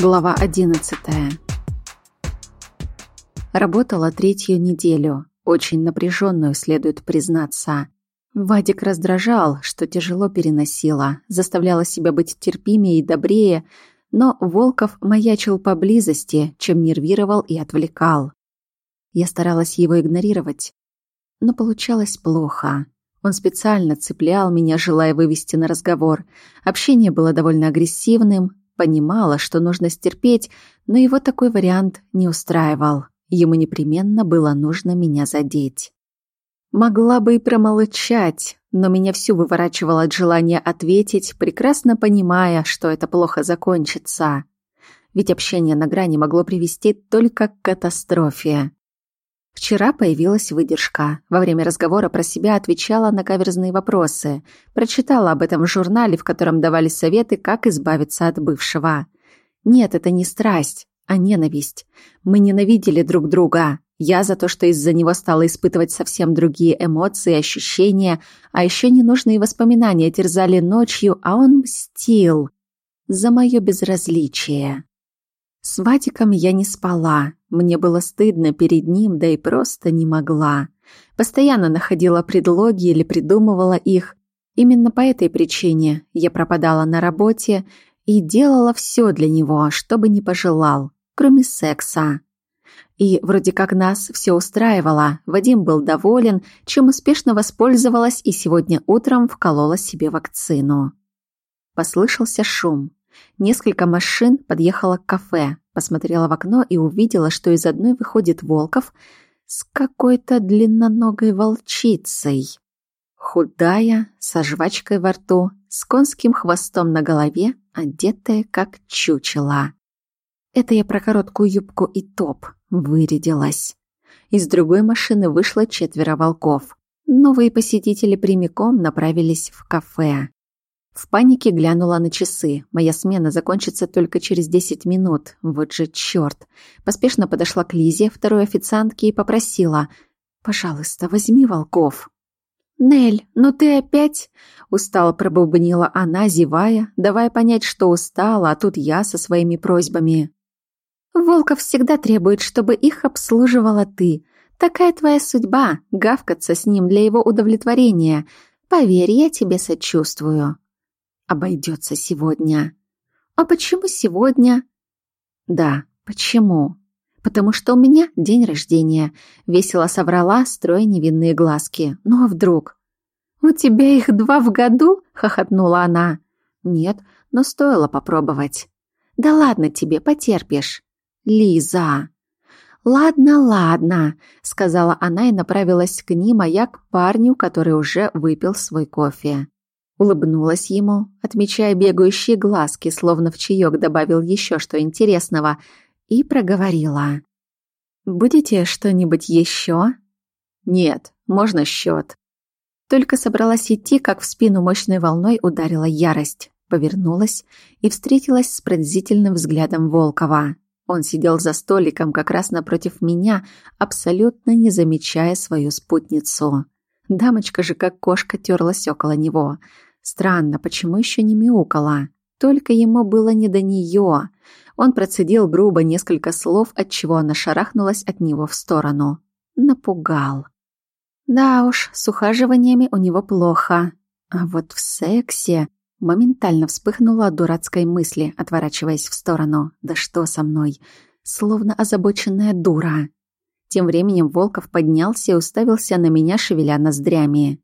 Глава 11. Работала третью неделю, очень напряженную, следует признаться. Вадик раздражал, что тяжело переносила, заставляла себя быть терпимее и добрее, но Волков маячил поблизости, чем нервировал и отвлекал. Я старалась его игнорировать, но получалось плохо. Он специально цеплял меня, желая вывести на разговор. Общение было довольно агрессивным, понимала, что нужно стерпеть, но его такой вариант не устраивал. Ему непременно было нужно меня задеть. Могла бы и промолчать, но меня всю выворачивало от желания ответить, прекрасно понимая, что это плохо закончится. Ведь общение на грани могло привести только к катастрофе. Вчера появилась выдержка. Во время разговора про себя отвечала на каверзные вопросы. Прочитала об этом в журнале, в котором давали советы, как избавиться от бывшего. Нет, это не страсть, а ненависть. Мы ненавидели друг друга. Я за то, что из-за него стала испытывать совсем другие эмоции, ощущения, а еще ненужные воспоминания терзали ночью, а он мстил за мое безразличие. С Вадиком я не спала. Мне было стыдно перед ним, да и просто не могла. Постоянно находила предлоги или придумывала их. Именно по этой причине я пропадала на работе и делала все для него, что бы ни пожелал, кроме секса. И вроде как нас все устраивало. Вадим был доволен, чем успешно воспользовалась и сегодня утром вколола себе вакцину. Послышался шум. Несколько машин подъехало к кафе, посмотрела в окно и увидела, что из одной выходит Волков с какой-то длинноногой волчицей. Худая, со жвачкой во рту, с конским хвостом на голове, одетая как чучело. Это я про короткую юбку и топ вырядилась. Из другой машины вышло четверо волков. Новые посетители прямиком направились в кафе. В панике глянула на часы. Моя смена закончится только через 10 минут. Вот же чёрт. Поспешно подошла к Лизе, второй официантке, и попросила. «Пожалуйста, возьми волков». «Нель, ну ты опять?» Устало пробубнила она, зевая, давая понять, что устала, а тут я со своими просьбами. «Волков всегда требует, чтобы их обслуживала ты. Такая твоя судьба — гавкаться с ним для его удовлетворения. Поверь, я тебе сочувствую» обойдется сегодня. А почему сегодня? Да, почему? Потому что у меня день рождения. Весело соврала, строя невинные глазки. Ну а вдруг? У тебя их два в году? Хохотнула она. Нет, но стоило попробовать. Да ладно тебе, потерпишь. Лиза. «Ладно, ладно», — сказала она и направилась к ним, а я к парню, который уже выпил свой кофе. Улыбнулась ему, отмечая бегающие глазки, словно в чаек добавил еще что интересного, и проговорила. «Будете что-нибудь еще?» «Нет, можно счет». Только собралась идти, как в спину мощной волной ударила ярость. Повернулась и встретилась с пронзительным взглядом Волкова. Он сидел за столиком как раз напротив меня, абсолютно не замечая свою спутницу. Дамочка же как кошка терлась около него — Странно, почему еще не мяукала? Только ему было не до нее. Он процедил грубо несколько слов, отчего она шарахнулась от него в сторону. Напугал. Да уж, с ухаживаниями у него плохо. А вот в сексе моментально вспыхнула от дурацкой мысли, отворачиваясь в сторону. Да что со мной? Словно озабоченная дура. Тем временем Волков поднялся и уставился на меня, шевеля ноздрями.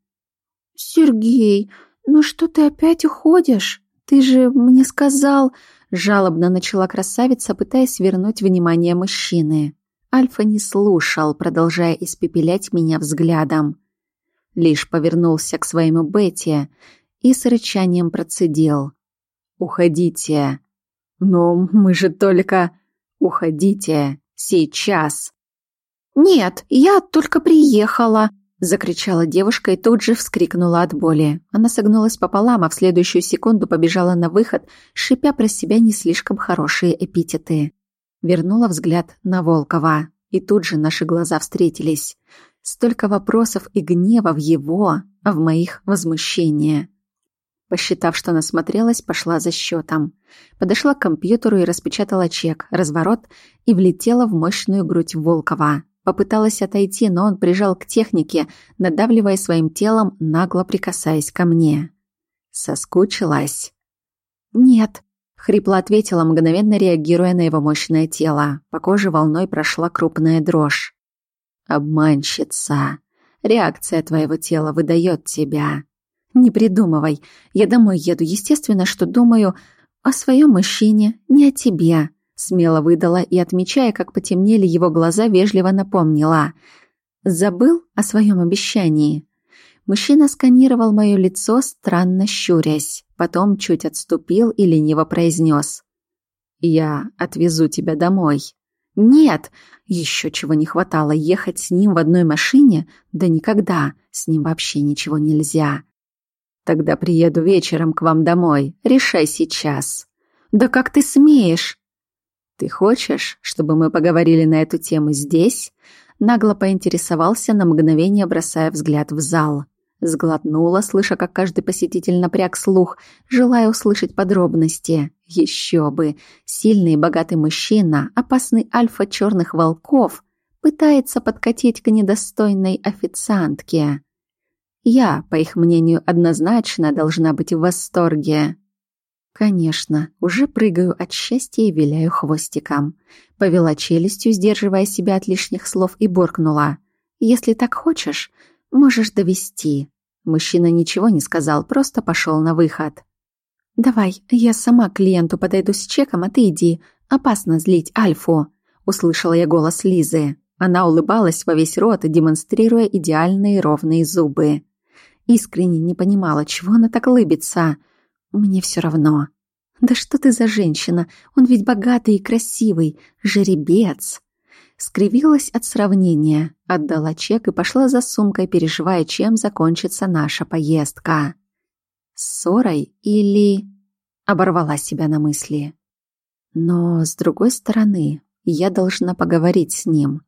«Сергей, «Ну что ты опять уходишь? Ты же мне сказал...» Жалобно начала красавица, пытаясь вернуть внимание мужчины. Альфа не слушал, продолжая испепелять меня взглядом. Лишь повернулся к своему Бетти и с рычанием процедил. «Уходите!» «Но мы же только...» «Уходите! Сейчас!» «Нет, я только приехала!» Закричала девушка и тут же вскрикнула от боли. Она согнулась пополам, а в следующую секунду побежала на выход, шипя про себя не слишком хорошие эпитеты. Вернула взгляд на Волкова, и тут же наши глаза встретились. Столько вопросов и гнева в его, а в моих возмущение. Посчитав, что насмотрелась, пошла за счетом. Подошла к компьютеру и распечатала чек, разворот, и влетела в мощную грудь Волкова. Попыталась отойти, но он прижал к технике, надавливая своим телом, нагло прикасаясь ко мне. Соскучилась? «Нет», — хрипло ответила, мгновенно реагируя на его мощное тело. По коже волной прошла крупная дрожь. «Обманщица. Реакция твоего тела выдает тебя. Не придумывай. Я домой еду. Естественно, что думаю о своем мужчине, не о тебе. Смело выдала и, отмечая, как потемнели его глаза, вежливо напомнила. Забыл о своем обещании. Мужчина сканировал мое лицо, странно щурясь. Потом чуть отступил и лениво произнес. «Я отвезу тебя домой». «Нет!» Еще чего не хватало, ехать с ним в одной машине? Да никогда, с ним вообще ничего нельзя. Тогда приеду вечером к вам домой. Решай сейчас. Да как ты смеешь? Ты хочешь, чтобы мы поговорили на эту тему здесь? Нагло поинтересовался на мгновение, бросая взгляд в зал. Сглотнула, слыша, как каждый посетитель напряг слух, желая услышать подробности. Еще бы! Сильный и богатый мужчина, опасный альфа черных волков, пытается подкатить к недостойной официантке. Я, по их мнению, однозначно должна быть в восторге. Конечно, уже прыгаю от счастья и виляю хвостиком. Повела челюстью, сдерживая себя от лишних слов, и буркнула. «Если так хочешь, можешь довести. Мужчина ничего не сказал, просто пошел на выход. «Давай, я сама к клиенту подойду с чеком, а ты иди. Опасно злить Альфу», — услышала я голос Лизы. Она улыбалась во весь рот, демонстрируя идеальные ровные зубы. Искренне не понимала, чего она так лыбится. Мне все равно. Да что ты за женщина? Он ведь богатый и красивый. Жеребец. Скривилась от сравнения, отдала чек и пошла за сумкой, переживая, чем закончится наша поездка. Ссорой или... Оборвала себя на мысли. Но, с другой стороны, я должна поговорить с ним.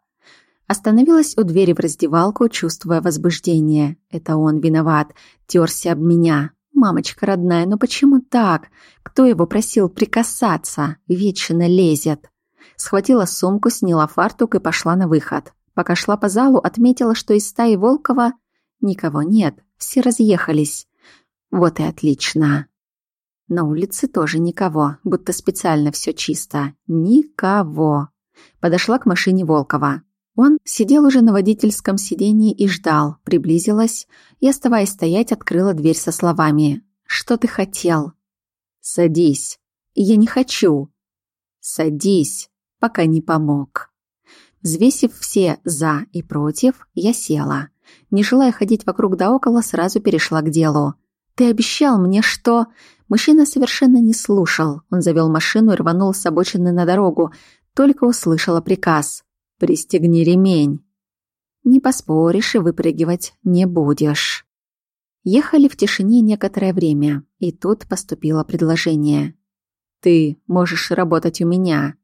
Остановилась у двери в раздевалку, чувствуя возбуждение. Это он виноват, терся об меня. Мамочка родная, но почему так? Кто его просил прикасаться? Вечно лезет. Схватила сумку, сняла фартук и пошла на выход. Пока шла по залу, отметила, что из стаи Волкова никого нет, все разъехались. Вот и отлично. На улице тоже никого, будто специально все чисто. Никого. Подошла к машине Волкова. Он сидел уже на водительском сидении и ждал. Приблизилась и, оставаясь стоять, открыла дверь со словами. «Что ты хотел?» «Садись». «Я не хочу». «Садись», пока не помог. Взвесив все «за» и «против», я села. Не желая ходить вокруг да около, сразу перешла к делу. «Ты обещал мне, что...» Мужчина совершенно не слушал. Он завел машину и рванул с обочины на дорогу. Только услышала приказ. Пристегни ремень. Не поспоришь и выпрыгивать не будешь. Ехали в тишине некоторое время, и тут поступило предложение. «Ты можешь работать у меня.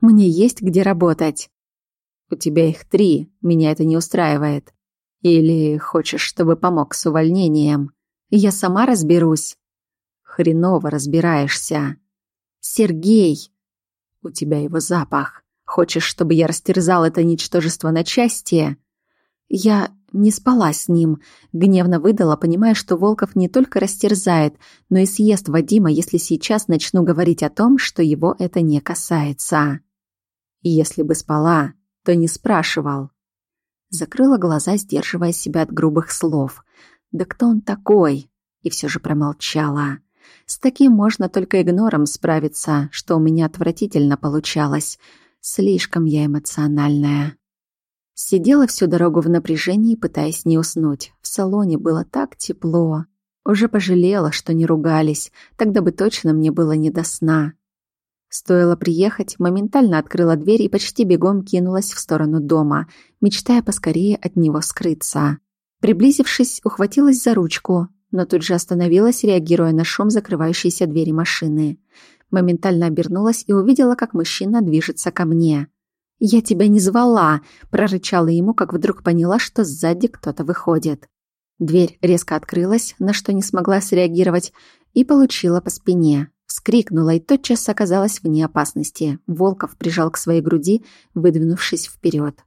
Мне есть где работать». «У тебя их три, меня это не устраивает. Или хочешь, чтобы помог с увольнением? Я сама разберусь». «Хреново разбираешься». «Сергей!» «У тебя его запах. Хочешь, чтобы я растерзал это ничтожество на части? Я не спала с ним, гневно выдала, понимая, что Волков не только растерзает, но и съест Вадима, если сейчас начну говорить о том, что его это не касается. Если бы спала, то не спрашивал. Закрыла глаза, сдерживая себя от грубых слов. Да кто он такой? И все же промолчала. С таким можно только игнором справиться, что у меня отвратительно получалось — Слишком я эмоциональная. Сидела всю дорогу в напряжении, пытаясь не уснуть. В салоне было так тепло. Уже пожалела, что не ругались. Тогда бы точно мне было не до сна. Стоило приехать, моментально открыла дверь и почти бегом кинулась в сторону дома, мечтая поскорее от него скрыться. Приблизившись, ухватилась за ручку, но тут же остановилась, реагируя на шум закрывающейся двери машины. Моментально обернулась и увидела, как мужчина движется ко мне. «Я тебя не звала!» – прорычала ему, как вдруг поняла, что сзади кто-то выходит. Дверь резко открылась, на что не смогла среагировать, и получила по спине. Вскрикнула и тотчас оказалась вне опасности. Волков прижал к своей груди, выдвинувшись вперед.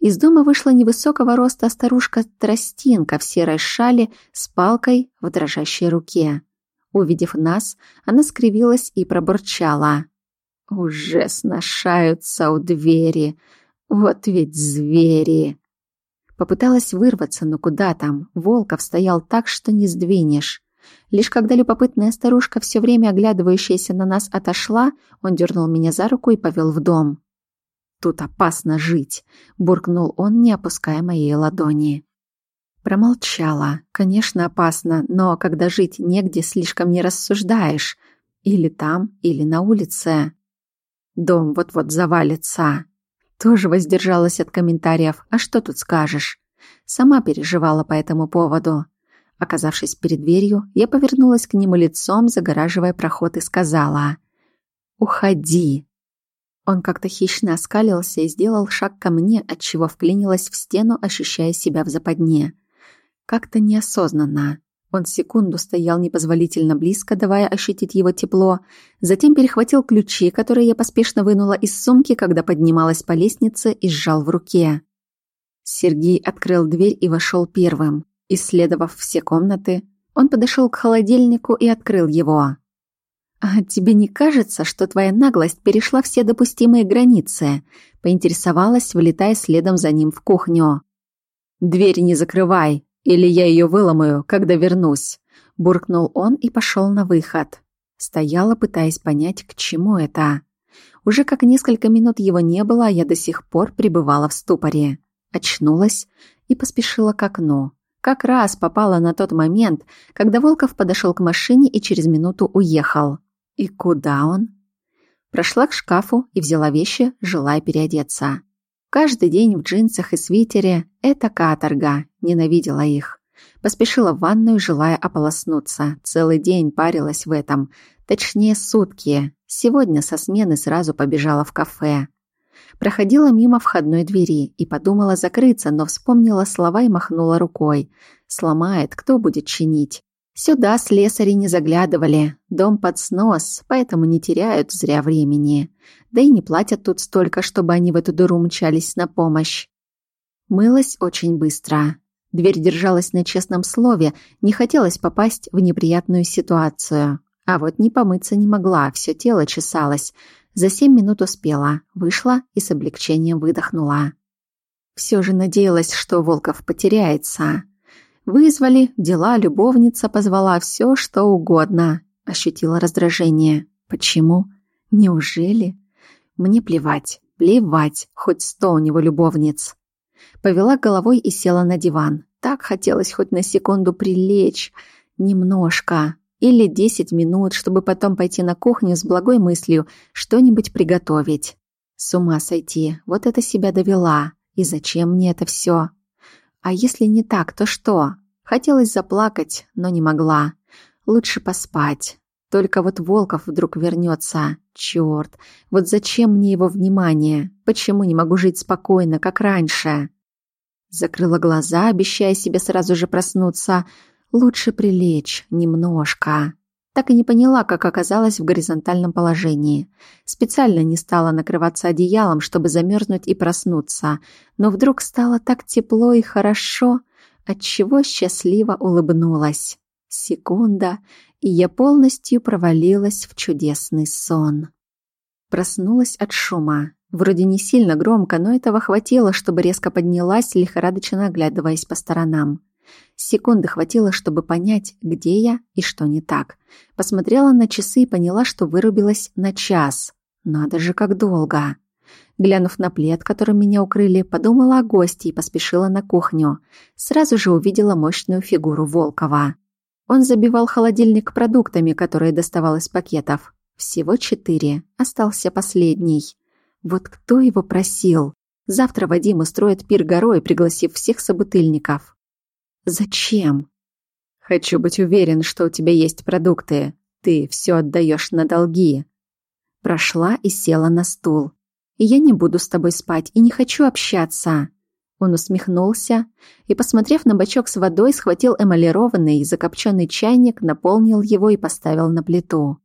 Из дома вышла невысокого роста старушка-тростинка в серой шале с палкой в дрожащей руке. Увидев нас, она скривилась и пробурчала. «Уже сношаются у двери. Вот ведь звери!» Попыталась вырваться, но куда там? Волков стоял так, что не сдвинешь. Лишь когда любопытная старушка, все время оглядывающаяся на нас, отошла, он дернул меня за руку и повел в дом. «Тут опасно жить», — буркнул он, не опуская моей ладони. Промолчала. Конечно, опасно, но когда жить негде, слишком не рассуждаешь. Или там, или на улице. Дом вот-вот завалится. Тоже воздержалась от комментариев. А что тут скажешь? Сама переживала по этому поводу. Оказавшись перед дверью, я повернулась к нему лицом, загораживая проход, и сказала «Уходи». Он как-то хищно оскалился и сделал шаг ко мне, отчего вклинилась в стену, ощущая себя в западне. Как-то неосознанно. Он секунду стоял непозволительно близко, давая ощутить его тепло, затем перехватил ключи, которые я поспешно вынула из сумки, когда поднималась по лестнице и сжал в руке. Сергей открыл дверь и вошел первым. Исследовав все комнаты, он подошел к холодильнику и открыл его. «А тебе не кажется, что твоя наглость перешла все допустимые границы?» поинтересовалась, вылетая следом за ним в кухню. «Дверь не закрывай, или я ее выломаю, когда вернусь», буркнул он и пошел на выход. Стояла, пытаясь понять, к чему это. Уже как несколько минут его не было, а я до сих пор пребывала в ступоре. Очнулась и поспешила к окну. Как раз попала на тот момент, когда Волков подошел к машине и через минуту уехал. И куда он? Прошла к шкафу и взяла вещи, желая переодеться. Каждый день в джинсах и свитере – это каторга, ненавидела их. Поспешила в ванную, желая ополоснуться. Целый день парилась в этом. Точнее, сутки. Сегодня со смены сразу побежала в кафе. Проходила мимо входной двери и подумала закрыться, но вспомнила слова и махнула рукой. Сломает, кто будет чинить? Сюда слесари не заглядывали, дом под снос, поэтому не теряют зря времени. Да и не платят тут столько, чтобы они в эту дыру мчались на помощь. Мылась очень быстро. Дверь держалась на честном слове, не хотелось попасть в неприятную ситуацию. А вот не помыться не могла, все тело чесалось. За семь минут успела, вышла и с облегчением выдохнула. Все же надеялась, что Волков потеряется. Вызвали, дела, любовница позвала, все что угодно. Ощутила раздражение. Почему? Неужели? Мне плевать, плевать, хоть сто у него любовниц. Повела головой и села на диван. Так хотелось хоть на секунду прилечь. Немножко или 10 минут, чтобы потом пойти на кухню с благой мыслью что-нибудь приготовить. С ума сойти, вот это себя довела. И зачем мне это все? А если не так, то что? Хотелось заплакать, но не могла. Лучше поспать. Только вот Волков вдруг вернется. Черт, вот зачем мне его внимание? Почему не могу жить спокойно, как раньше? Закрыла глаза, обещая себе сразу же проснуться, Лучше прилечь немножко. Так и не поняла, как оказалась в горизонтальном положении. Специально не стала накрываться одеялом, чтобы замерзнуть и проснуться. Но вдруг стало так тепло и хорошо, отчего счастливо улыбнулась. Секунда, и я полностью провалилась в чудесный сон. Проснулась от шума. Вроде не сильно громко, но этого хватило, чтобы резко поднялась, лихорадочно оглядываясь по сторонам. Секунды хватило, чтобы понять, где я и что не так. Посмотрела на часы и поняла, что вырубилась на час. Надо же, как долго. Глянув на плед, которым меня укрыли, подумала о гости и поспешила на кухню. Сразу же увидела мощную фигуру Волкова. Он забивал холодильник продуктами, которые доставал из пакетов. Всего четыре. Остался последний. Вот кто его просил? Завтра Вадим устроит пир горой, пригласив всех собутыльников. Зачем? Хочу быть уверен, что у тебя есть продукты. Ты все отдаешь на долги. Прошла и села на стул. Я не буду с тобой спать и не хочу общаться. Он усмехнулся и, посмотрев на бачок с водой, схватил эмалированный и закопченный чайник, наполнил его и поставил на плиту.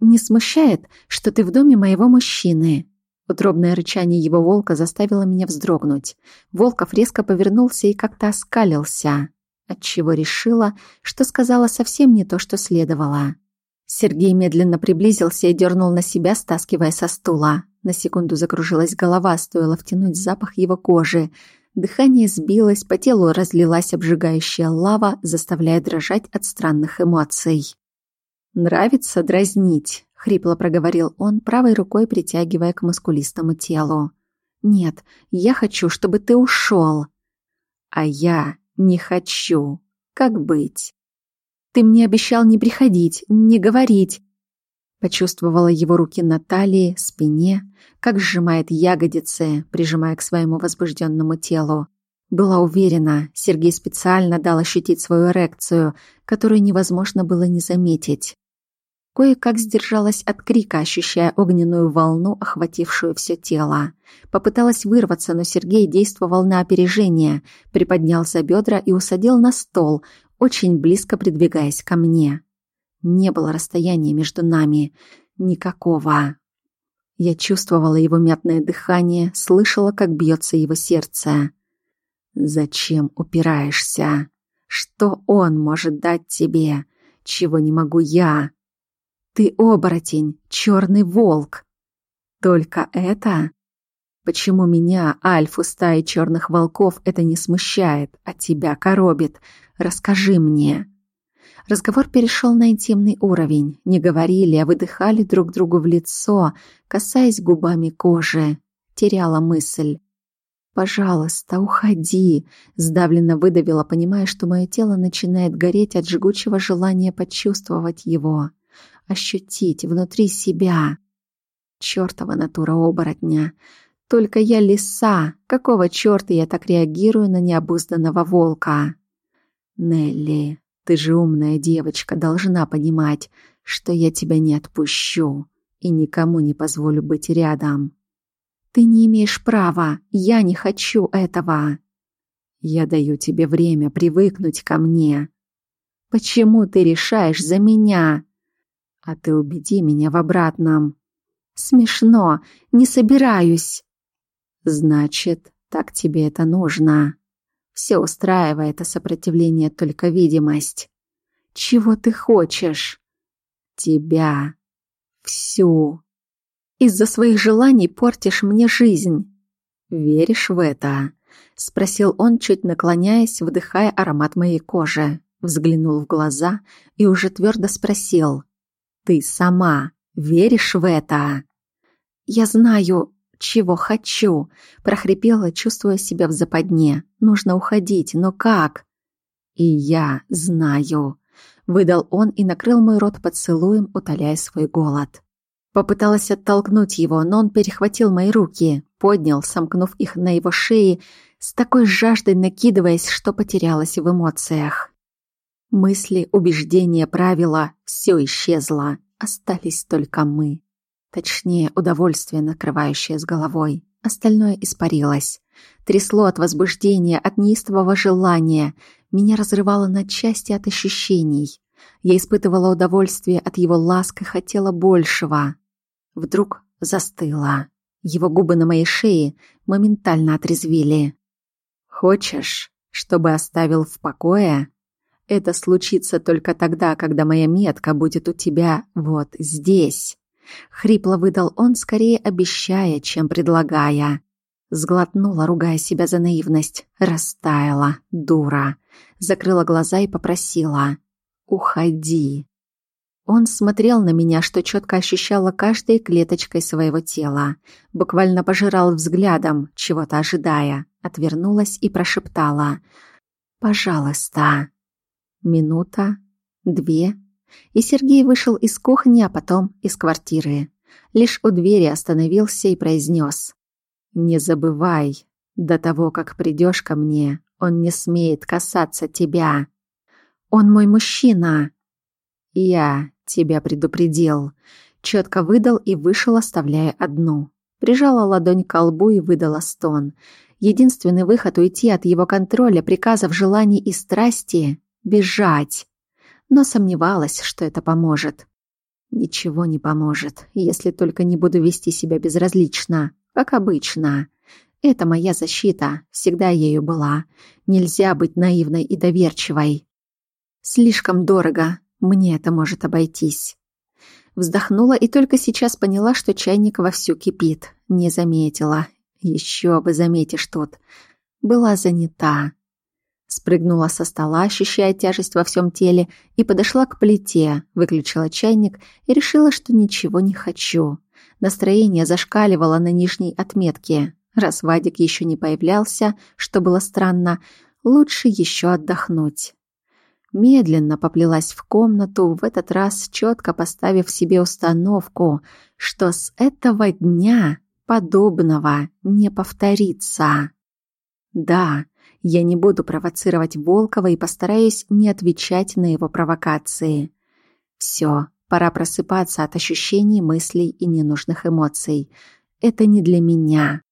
«Не смущает, что ты в доме моего мужчины?» Утробное рычание его волка заставило меня вздрогнуть. Волков резко повернулся и как-то оскалился, отчего решила, что сказала совсем не то, что следовало. Сергей медленно приблизился и дернул на себя, стаскивая со стула. На секунду закружилась голова, стоило втянуть запах его кожи. Дыхание сбилось, по телу разлилась обжигающая лава, заставляя дрожать от странных эмоций. «Нравится дразнить», — хрипло проговорил он, правой рукой притягивая к мускулистому телу. «Нет, я хочу, чтобы ты ушел». «А я не хочу. Как быть?» «Ты мне обещал не приходить, не говорить». Почувствовала его руки на талии, спине, как сжимает ягодицы, прижимая к своему возбужденному телу. Была уверена, Сергей специально дал ощутить свою эрекцию, которую невозможно было не заметить. Кое-как сдержалась от крика, ощущая огненную волну, охватившую все тело. Попыталась вырваться, но Сергей действовал на опережение, приподнял за бедра и усадил на стол, очень близко придвигаясь ко мне. Не было расстояния между нами. Никакого. Я чувствовала его мятное дыхание, слышала, как бьется его сердце. «Зачем упираешься? Что он может дать тебе? Чего не могу я? Ты оборотень, черный волк. Только это? Почему меня, альфу стаи черных волков, это не смущает, а тебя коробит? Расскажи мне». Разговор перешел на интимный уровень. Не говорили, а выдыхали друг другу в лицо, касаясь губами кожи. Теряла мысль. «Пожалуйста, уходи!» Сдавленно выдавила, понимая, что мое тело начинает гореть от жгучего желания почувствовать его. Ощутить внутри себя. Чёртова натура оборотня. Только я лиса. Какого чёрта я так реагирую на необузданного волка? Нелли, ты же умная девочка, должна понимать, что я тебя не отпущу и никому не позволю быть рядом. Ты не имеешь права, я не хочу этого. Я даю тебе время привыкнуть ко мне. Почему ты решаешь за меня? А ты убеди меня в обратном. Смешно, не собираюсь. Значит, так тебе это нужно. Все устраивает, а сопротивление только видимость. Чего ты хочешь? Тебя. Всю. Из-за своих желаний портишь мне жизнь. Веришь в это? Спросил он, чуть наклоняясь, вдыхая аромат моей кожи. Взглянул в глаза и уже твердо спросил. Ты сама веришь в это? Я знаю, чего хочу!» — прохрипела, чувствуя себя в западне. «Нужно уходить, но как?» «И я знаю!» — выдал он и накрыл мой рот поцелуем, утоляя свой голод. Попыталась оттолкнуть его, но он перехватил мои руки, поднял, сомкнув их на его шее, с такой жаждой накидываясь, что потерялась в эмоциях. Мысли, убеждения, правила — все исчезло. Остались только мы. Точнее, удовольствие, накрывающее с головой. Остальное испарилось. Трясло от возбуждения, от неистового желания. Меня разрывало на части от ощущений. Я испытывала удовольствие от его ласк и хотела большего. Вдруг застыла. Его губы на моей шее моментально отрезвили. «Хочешь, чтобы оставил в покое?» Это случится только тогда, когда моя метка будет у тебя вот здесь. Хрипло выдал он, скорее обещая, чем предлагая. Сглотнула, ругая себя за наивность. Растаяла, дура. Закрыла глаза и попросила. «Уходи». Он смотрел на меня, что четко ощущала каждой клеточкой своего тела. Буквально пожирал взглядом, чего-то ожидая. Отвернулась и прошептала. «Пожалуйста». Минута, две, и Сергей вышел из кухни, а потом из квартиры. Лишь у двери остановился и произнес. «Не забывай, до того, как придешь ко мне, он не смеет касаться тебя. Он мой мужчина». «Я тебя предупредил». Четко выдал и вышел, оставляя одну. Прижала ладонь к колбу и выдала стон. Единственный выход уйти от его контроля, приказов, желаний и страсти — бежать. Но сомневалась, что это поможет. Ничего не поможет, если только не буду вести себя безразлично, как обычно. Это моя защита, всегда ею была. Нельзя быть наивной и доверчивой. Слишком дорого, мне это может обойтись. Вздохнула и только сейчас поняла, что чайник вовсю кипит. Не заметила. Еще бы заметишь тут. Была занята. Спрыгнула со стола, ощущая тяжесть во всем теле, и подошла к плите, выключила чайник и решила, что ничего не хочу. Настроение зашкаливало на нижней отметке. Раз Вадик еще не появлялся, что было странно, лучше еще отдохнуть. Медленно поплелась в комнату, в этот раз четко поставив себе установку, что с этого дня подобного не повторится. Да, я не буду провоцировать Волкова и постараюсь не отвечать на его провокации. Все, пора просыпаться от ощущений, мыслей и ненужных эмоций. Это не для меня.